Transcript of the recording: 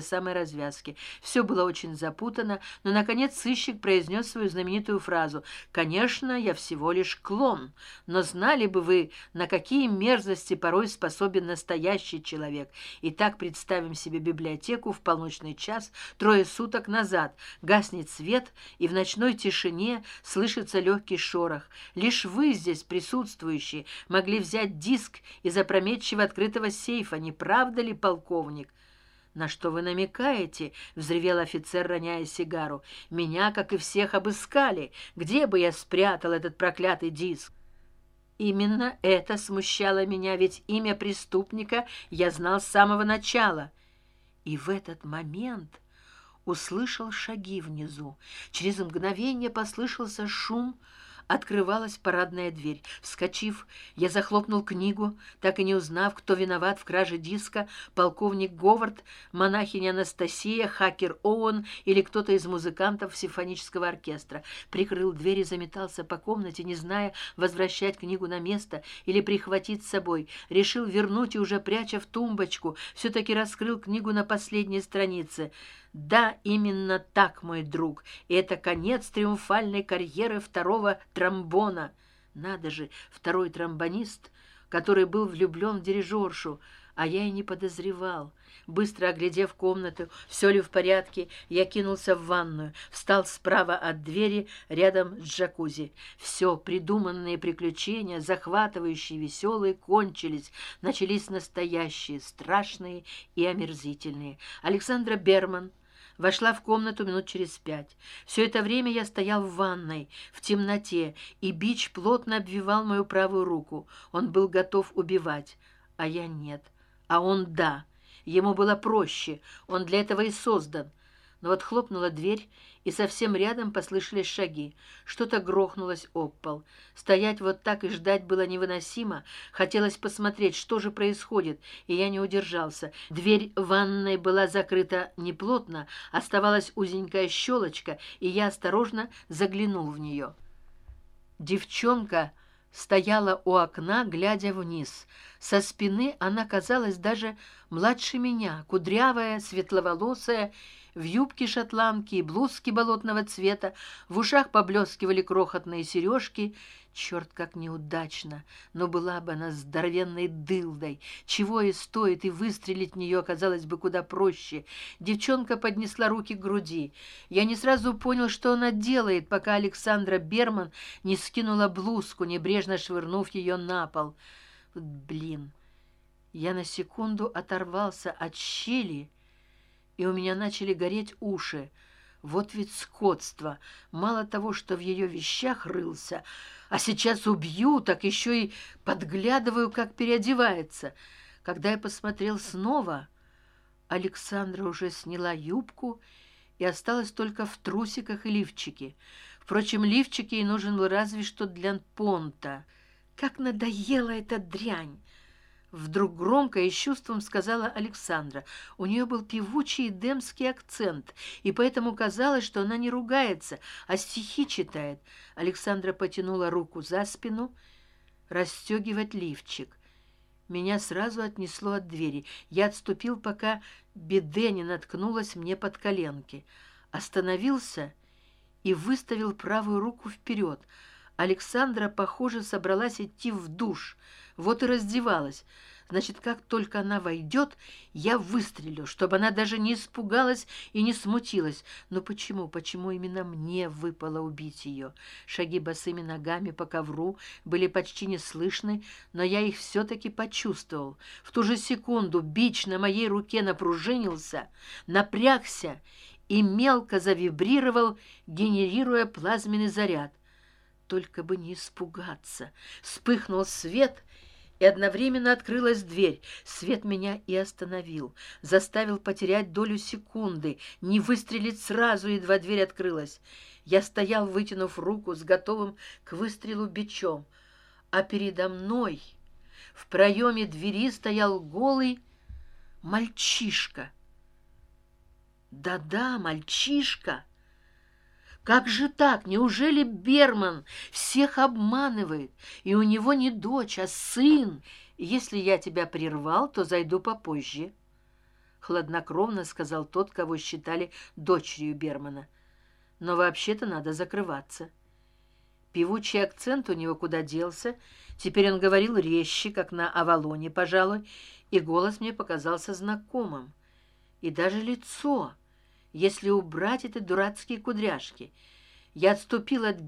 самой развязки. Все было очень запутано но наконец сыщик произнес свою знаменитую фразу. Конечно я всего лишь клон но знали бы вы на какие мерзости порой способен настоящий человек. И так представим себе библиотеку в полночный час трое суток назад. Гаснет свет и в ночной тишине слышится легкий шорох. Лишь вы здесь присутствующие могли взять диск из опрометчиво открытого сейфа не правда ли полковник на что вы намекаете взревел офицер роняя сигару. Меня как и всех обыскали. Где бы я спрятал этот проклятый диск? Именно это смущало меня ведь имя преступника я знал с самого начала и в этот момент услышал шаги внизу. Через мгновение послышался шум открывалась парадная дверь. Вскочив я захлопнул книгу так и не узнав кто виноват в краже диска полковник говард монахиня анастасия хакер оуэн или кто то из музыкантов симфонического оркестра. Прикрыл дверь и заметался по комнате не зная возвращать книгу на место или прихватить с собой. Решил вернуть и уже пряча в тумбочку все таки раскрыл книгу на последней странице да именно так мой друг. И это конец триумфальной карьеры второго тромбона. Надо же второй тромбонист который был влюблен в дирижершу а я и не подозревал. Быстро оглядев комнату все ли в порядке я кинулся в ванную встал справа от двери рядом с джакузи. Все придуманные приключения захватывающие веселые кончились начались настоящие страшные и омерзительные. Александра берман вошла в комнату минут через пять. Все это время я стоял в ванной в темноте и бич плотно обвивал мою правую руку. Он был готов убивать а я нет а он да. Ему было проще. Он для этого и создан. Но вот хлопнула дверь и совсем рядом послышались шаги. Что то грохнулось об пол. Стоять вот так и ждать было невыносимо. Хотелось посмотреть что же происходит и я не удержался. Дверь ванной была закрыта неплотно оставалась узенькая щелочка и я осторожно заглянул в нее. Девчонка стояла у окна глядя вниз. Со спины она казалась даже младше меня кудрявая светловолосая в юбке шотландки и блузке болотного цвета. В ушах поблескивали крохотные сережки черт как неудачно но была бы она здоровенной дылдой. Чего и стоит и выстрелить в нее оказалось бы куда проще. Девчонка поднесла руки к груди. Я не сразу понял что она делает пока александра берман не скинула блузку небрежно швырнув ее на пол. Блин я на секунду оторвался от щели и у меня начали гореть уши вот ведь скотство. Мало того что в ее вещах рылся а сейчас убью так еще и подглядываю как переодевается. Когда я посмотрел снова александра уже сняла юбку и осталась только в трусиках и лифчике. Впрочем лифчик ей нужен был разве что для понта. Как надоела эта дрянь вдруг громко и с чувством сказала александра. У нее был певучий демский акцент и поэтому казалось что она не ругается а стихи читает. Александра потянула руку за спину расстегивать лифчик. Меня сразу отнесло от двери. Я отступил пока беде не наткнулась мне под коленки. Остановился и выставил правую руку вперед александра похоже собралась идти в душ. Вот и раздевалась. Значит как только она войдет я выстрелю чтобы она даже не испугалась и не смутилась. Но почему почему именно мне выпало убить ее? Шаги босыми ногами по ковру были почти не слышны но я их все таки почувствовал. В ту же секунду бич на моей руке напружинился напрягся и мелко завибрировал генерируя плазменный заряд только бы не испугаться. Вспыхнул свет и одновременно открылась дверь. Свет меня и остановил. Заставил потерять долю секунды не выстрелить сразу едва дверь открылась. Я стоял вытянув руку с готовым к выстрелу бичом. А передо мной в проеме двери стоял голый мальчишка. Да да мальчишка как же так? Неужели берман всех обманывает? И у него не дочь а сын. Если я тебя прервал то зайду попозже. Хладнокровно сказал тот кого считали дочерью бермана. Но вообще то надо закрываться. Певучий акцент у него куда делся. Теперь он говорил резче как на авалоне пожалуй и голос мне показался знакомым. И даже лицо если убрать эти дурацкие кудряшки. Я отступил от